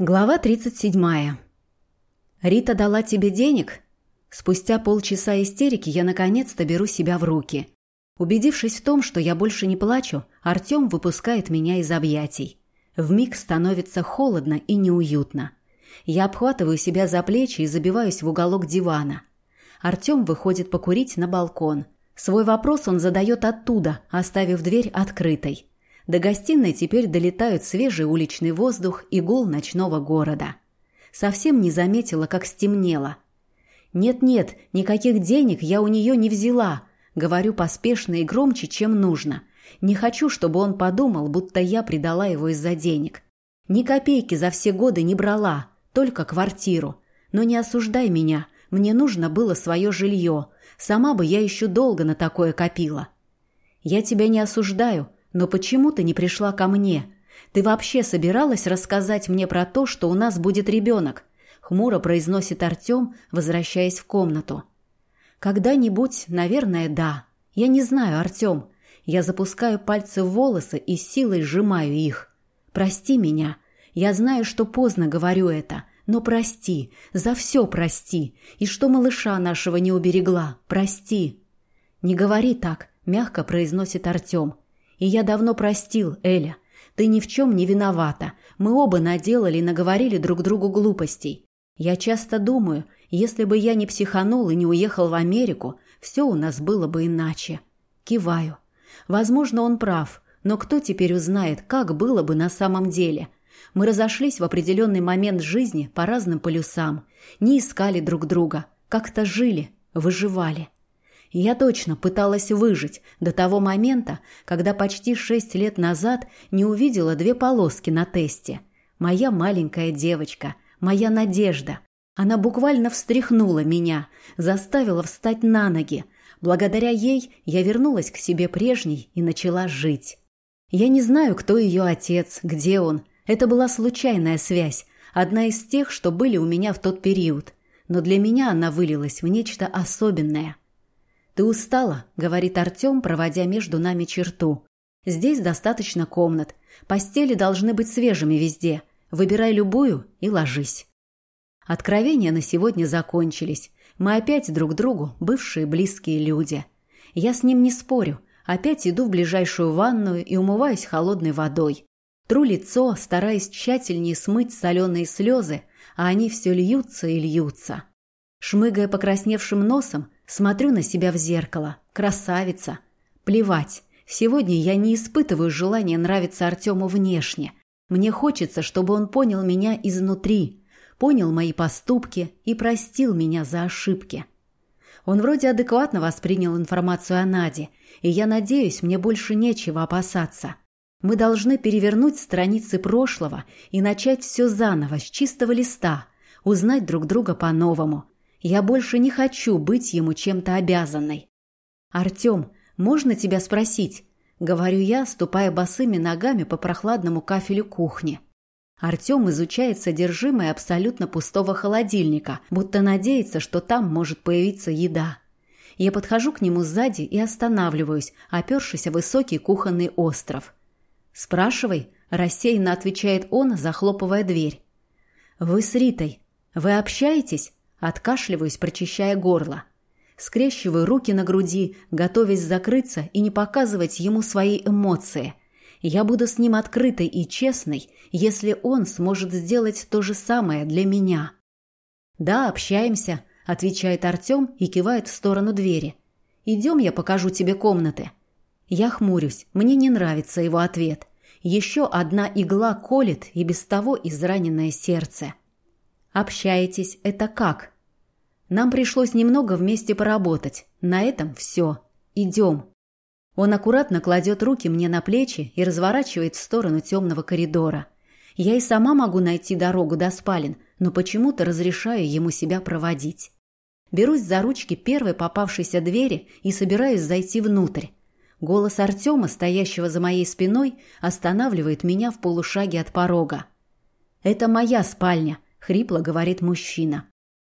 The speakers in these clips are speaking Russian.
Глава 37. «Рита дала тебе денег?» Спустя полчаса истерики я наконец-то беру себя в руки. Убедившись в том, что я больше не плачу, Артем выпускает меня из объятий. Вмиг становится холодно и неуютно. Я обхватываю себя за плечи и забиваюсь в уголок дивана. Артем выходит покурить на балкон. Свой вопрос он задает оттуда, оставив дверь открытой. До гостиной теперь долетают свежий уличный воздух и гул ночного города. Совсем не заметила, как стемнело. «Нет-нет, никаких денег я у нее не взяла», — говорю поспешно и громче, чем нужно. Не хочу, чтобы он подумал, будто я предала его из-за денег. Ни копейки за все годы не брала, только квартиру. Но не осуждай меня, мне нужно было свое жилье. Сама бы я еще долго на такое копила. Я тебя не осуждаю, но почему ты не пришла ко мне? Ты вообще собиралась рассказать мне про то, что у нас будет ребенок?» Хмуро произносит Артем, возвращаясь в комнату. «Когда-нибудь, наверное, да. Я не знаю, Артем. Я запускаю пальцы в волосы и силой сжимаю их. Прости меня. Я знаю, что поздно говорю это, но прости, за все прости. И что малыша нашего не уберегла, прости». «Не говори так», — мягко произносит Артем. И я давно простил, Эля. Ты ни в чем не виновата. Мы оба наделали и наговорили друг другу глупостей. Я часто думаю, если бы я не психанул и не уехал в Америку, все у нас было бы иначе. Киваю. Возможно, он прав, но кто теперь узнает, как было бы на самом деле? Мы разошлись в определенный момент жизни по разным полюсам, не искали друг друга, как-то жили, выживали. Я точно пыталась выжить до того момента, когда почти шесть лет назад не увидела две полоски на тесте. Моя маленькая девочка, моя надежда. Она буквально встряхнула меня, заставила встать на ноги. Благодаря ей я вернулась к себе прежней и начала жить. Я не знаю, кто ее отец, где он. Это была случайная связь, одна из тех, что были у меня в тот период. Но для меня она вылилась в нечто особенное – «Ты устала», — говорит Артем, проводя между нами черту. «Здесь достаточно комнат. Постели должны быть свежими везде. Выбирай любую и ложись». Откровения на сегодня закончились. Мы опять друг другу бывшие близкие люди. Я с ним не спорю. Опять иду в ближайшую ванную и умываюсь холодной водой. Тру лицо, стараясь тщательнее смыть соленые слезы, а они все льются и льются. Шмыгая покрасневшим носом, Смотрю на себя в зеркало. Красавица. Плевать. Сегодня я не испытываю желания нравиться Артему внешне. Мне хочется, чтобы он понял меня изнутри, понял мои поступки и простил меня за ошибки. Он вроде адекватно воспринял информацию о Наде, и я надеюсь, мне больше нечего опасаться. Мы должны перевернуть страницы прошлого и начать все заново, с чистого листа, узнать друг друга по-новому – я больше не хочу быть ему чем-то обязанной. «Артем, можно тебя спросить?» — говорю я, ступая босыми ногами по прохладному кафелю кухни. Артем изучает содержимое абсолютно пустого холодильника, будто надеется, что там может появиться еда. Я подхожу к нему сзади и останавливаюсь, опершись о высокий кухонный остров. «Спрашивай», — рассеянно отвечает он, захлопывая дверь. «Вы с Ритой. Вы общаетесь?» Откашливаюсь, прочищая горло. Скрещиваю руки на груди, готовясь закрыться и не показывать ему свои эмоции. Я буду с ним открытой и честной, если он сможет сделать то же самое для меня. «Да, общаемся», — отвечает Артем и кивает в сторону двери. «Идем, я покажу тебе комнаты». Я хмурюсь, мне не нравится его ответ. Еще одна игла колет и без того израненное сердце. Общаетесь – это как? Нам пришлось немного вместе поработать. На этом все. Идем. Он аккуратно кладет руки мне на плечи и разворачивает в сторону темного коридора. Я и сама могу найти дорогу до спален, но почему-то разрешаю ему себя проводить. Берусь за ручки первой попавшейся двери и собираюсь зайти внутрь. Голос Артема, стоящего за моей спиной, останавливает меня в полушаге от порога. «Это моя спальня», — хрипло говорит мужчина.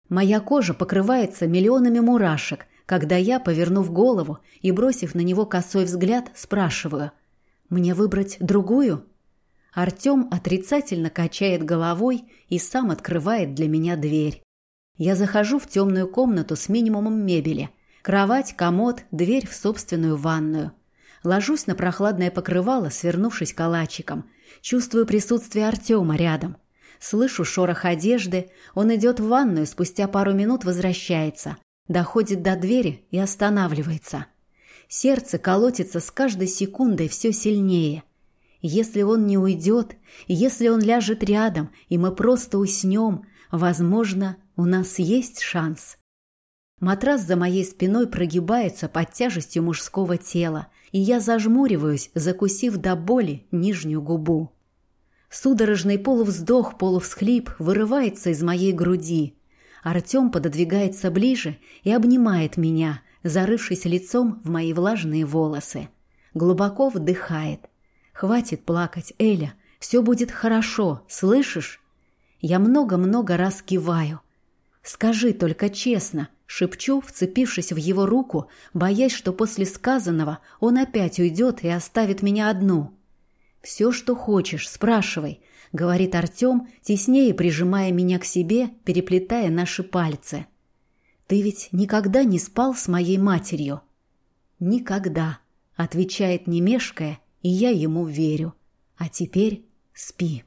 Моя кожа покрывается миллионами мурашек, когда я, повернув голову и бросив на него косой взгляд, спрашиваю. «Мне выбрать другую?» Артем отрицательно качает головой и сам открывает для меня дверь. Я захожу в темную комнату с минимумом мебели. Кровать, комод, дверь в собственную ванную. Ложусь на прохладное покрывало, свернувшись калачиком. Чувствую присутствие Артема рядом. Слышу шорох одежды. Он идет в ванную, спустя пару минут возвращается. Доходит до двери и останавливается. Сердце колотится с каждой секундой все сильнее. Если он не уйдет, если он ляжет рядом, и мы просто уснем, возможно, у нас есть шанс. Матрас за моей спиной прогибается под тяжестью мужского тела, и я зажмуриваюсь, закусив до боли нижнюю губу. Судорожный полувздох, полувсхлип вырывается из моей груди. Артем пододвигается ближе и обнимает меня, зарывшись лицом в мои влажные волосы. Глубоко вдыхает. «Хватит плакать, Эля, все будет хорошо, слышишь?» Я много-много раз киваю. «Скажи только честно», — шепчу, вцепившись в его руку, боясь, что после сказанного он опять уйдет и оставит меня одну. «Все, что хочешь, спрашивай», — говорит Артем, теснее прижимая меня к себе, переплетая наши пальцы. «Ты ведь никогда не спал с моей матерью?» «Никогда», — отвечает не мешкая, и я ему верю. «А теперь спи».